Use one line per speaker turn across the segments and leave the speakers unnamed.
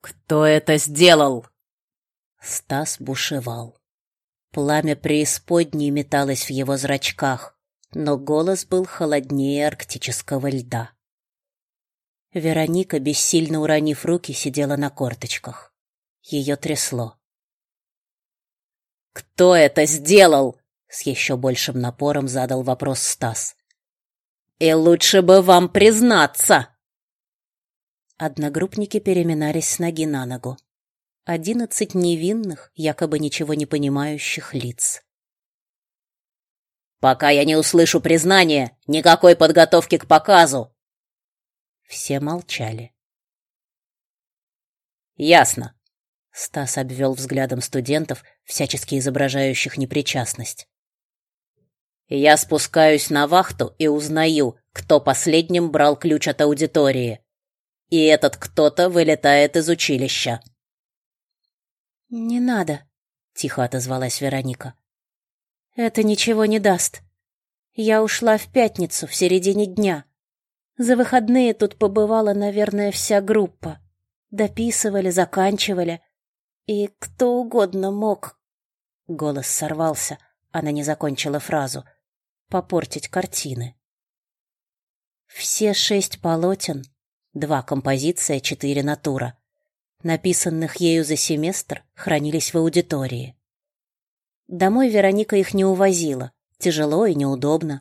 «Кто это сделал?»
Стас бушевал. Пламя преисподней металось в его зрачках, но голос был холоднее арктического льда. Вероника, бессильно уронив руки, сидела на корточках. Ее трясло.
«Кто это сделал?» — с еще большим напором задал вопрос Стас. «И лучше бы вам признаться!»
Одногруппники переминались с ноги на ногу одиннадцать невинных, якобы ничего не понимающих лиц.
«Пока я не услышу признания, никакой подготовки к показу!»
Все молчали.
«Ясно», —
Стас обвел взглядом студентов, всячески изображающих непричастность.
«Я спускаюсь на вахту и узнаю, кто последним брал ключ от аудитории. И этот кто-то вылетает из училища».
«Не надо», — тихо отозвалась Вероника. «Это ничего не даст. Я ушла в пятницу, в середине дня. За выходные тут побывала, наверное, вся группа. Дописывали, заканчивали. И кто угодно мог...» Голос сорвался, она не закончила фразу. «Попортить картины». Все шесть полотен, два композиция, четыре натура написанных ею за семестр, хранились в аудитории. Домой Вероника их не увозила, тяжело и неудобно,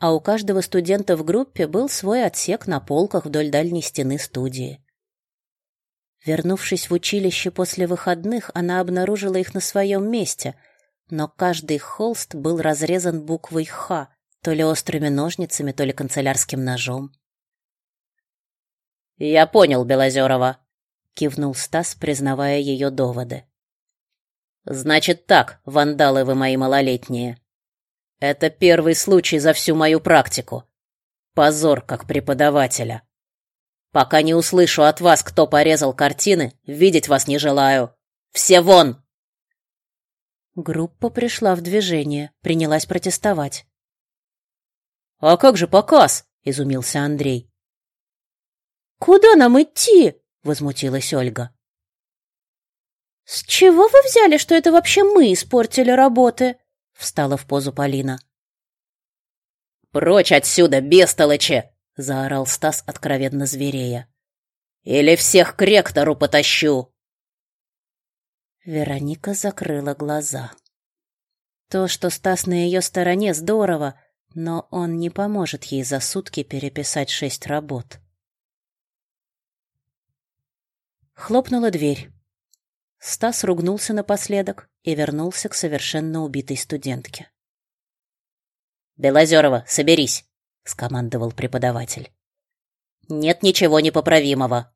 а у каждого студента в группе был свой отсек на полках вдоль дальней стены студии. Вернувшись в училище после выходных, она обнаружила их на своем месте, но каждый холст был разрезан буквой «Х», то ли острыми ножницами, то ли канцелярским ножом.
«Я понял, Белозерова»,
кивнул Стас, признавая ее доводы.
Значит так, вандалы вы мои малолетние. Это первый случай за всю мою практику. Позор как преподавателя. Пока не услышу от вас, кто порезал картины, видеть вас не желаю. Все вон.
Группа пришла в движение, принялась протестовать.
А как же показ? изумился Андрей.
Куда нам идти?
возмутилась Ольга.
С чего вы взяли, что это вообще мы испортили работы?
встала в позу Полина.
Прочь отсюда, бестолочи,
заорал Стас откровенно зверея.
Или всех к ректору потащу.
Вероника закрыла глаза. То, что Стас на ее стороне, здорово, но он не поможет ей за сутки переписать шесть работ. Хлопнула дверь. Стас ругнулся напоследок и вернулся к совершенно убитой студентке.
«Белозерова, соберись!»
— скомандовал преподаватель.
«Нет ничего непоправимого».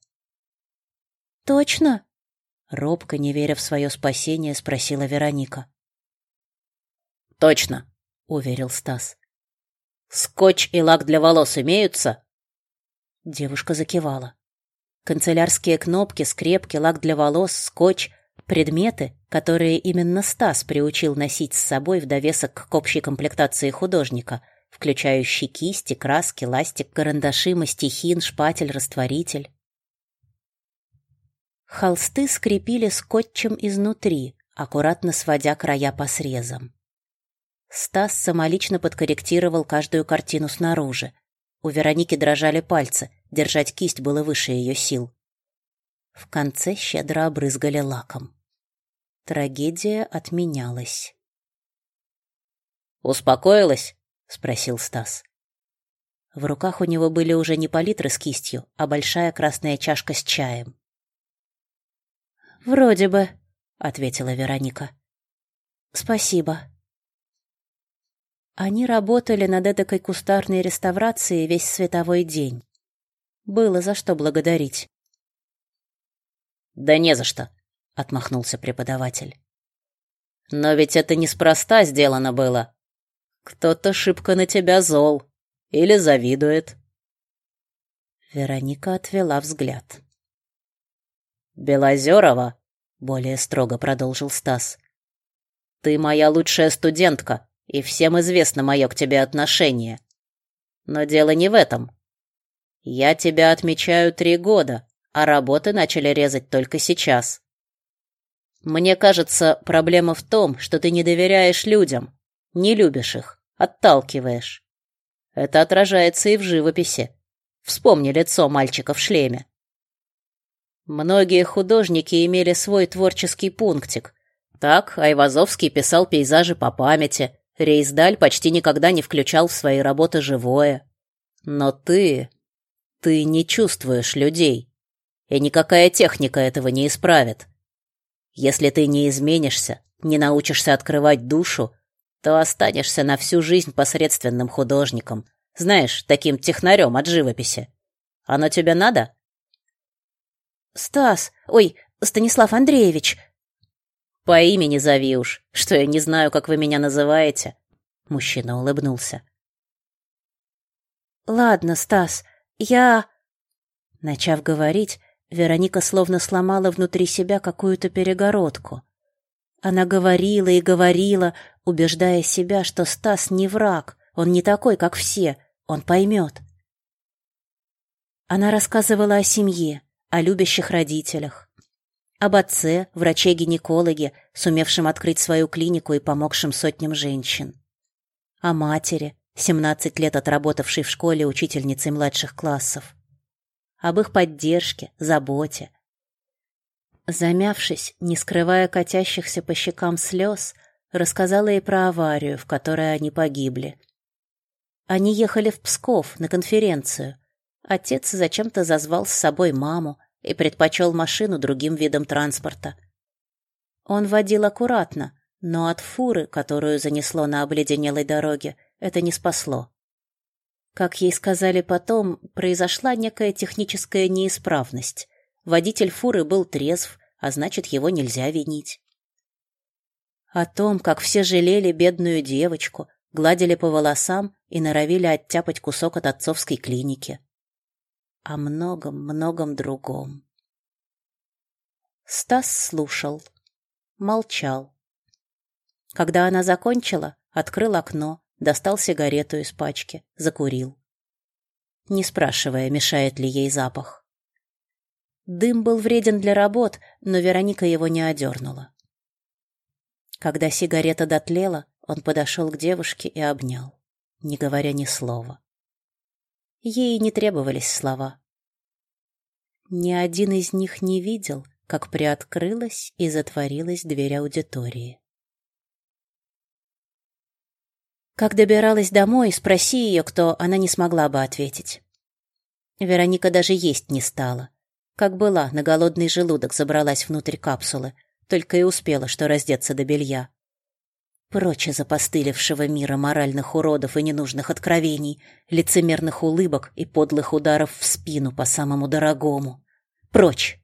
«Точно?»
— робко, не веря в свое спасение, спросила Вероника.
«Точно», — уверил Стас. «Скотч и лак для волос имеются?»
Девушка закивала. Канцелярские кнопки, скрепки, лак для волос, скотч — предметы, которые именно Стас приучил носить с собой в довесок к общей комплектации художника, включающей кисти, краски, ластик, карандаши, мастихин, шпатель, растворитель. Холсты скрепили скотчем изнутри, аккуратно сводя края по срезам. Стас самолично подкорректировал каждую картину снаружи. У Вероники дрожали пальцы — Держать кисть было выше ее сил. В конце щедро обрызгали лаком. Трагедия отменялась.
«Успокоилась?» — спросил Стас.
В руках у него были уже не палитры с кистью, а большая красная чашка с чаем.
«Вроде бы», —
ответила Вероника.
«Спасибо».
Они работали над этой кустарной реставрацией весь световой день. Было за что благодарить.
Да не за что, отмахнулся преподаватель. Но ведь это неспроста сделано было. Кто-то шибко на тебя зол или завидует.
Вероника отвела взгляд.
Белозерова, более строго продолжил Стас. Ты моя лучшая студентка, и всем известно мое к тебе отношение. Но дело не в этом. Я тебя отмечаю три года, а работы начали резать только сейчас. Мне кажется, проблема в том, что ты не доверяешь людям, не любишь их, отталкиваешь. Это отражается и в живописи. Вспомни лицо мальчика в шлеме. Многие художники имели свой творческий пунктик. Так Айвазовский писал пейзажи по памяти, Рейсдаль почти никогда не включал в свои работы живое. Но ты... ты не чувствуешь людей. И никакая техника этого не исправит. Если ты не изменишься, не научишься открывать душу, то останешься на всю жизнь посредственным художником. Знаешь, таким технарем от живописи. Оно тебе надо?
Стас, ой, Станислав Андреевич.
По имени зови уж, что я не знаю, как вы меня называете. Мужчина улыбнулся.
Ладно, Стас, я...
Начав говорить, Вероника словно сломала внутри себя какую-то перегородку. Она говорила и говорила, убеждая себя, что Стас не враг, он не такой, как все, он поймет. Она рассказывала о семье, о любящих родителях, об отце, враче-гинекологе, сумевшем открыть свою клинику и помогшем сотням женщин, о матери, 17 лет отработавшей в школе учительницей младших классов, об их поддержке, заботе. Замявшись, не скрывая катящихся по щекам слез, рассказала ей про аварию, в которой они погибли. Они ехали в Псков на конференцию, Отец зачем-то зазвал с собой маму и предпочел машину другим видам транспорта. Он водил аккуратно, но от фуры, которую занесло на обледенелой дороге, это не спасло. Как ей сказали потом, произошла некая техническая неисправность. Водитель фуры был трезв, а значит, его нельзя винить. О том, как все жалели бедную девочку, гладили по волосам и норовили оттяпать кусок от отцовской клиники о многом-многом другом. Стас слушал, молчал. Когда она закончила, открыл окно, достал сигарету из пачки, закурил. Не спрашивая, мешает ли ей запах. Дым был вреден для работ, но Вероника его не одернула. Когда сигарета дотлела, он подошел к девушке и обнял, не говоря ни слова. Ей не требовались слова. Ни один из них не видел, как приоткрылась и затворилась дверь аудитории. Как добиралась домой, спроси ее, кто, она не смогла бы ответить. Вероника даже есть не стала. Как была, на голодный желудок забралась внутрь капсулы, только и успела, что раздеться до белья. Прочь из опостылевшего мира моральных уродов и ненужных откровений, лицемерных улыбок и подлых ударов в спину по самому дорогому. Прочь!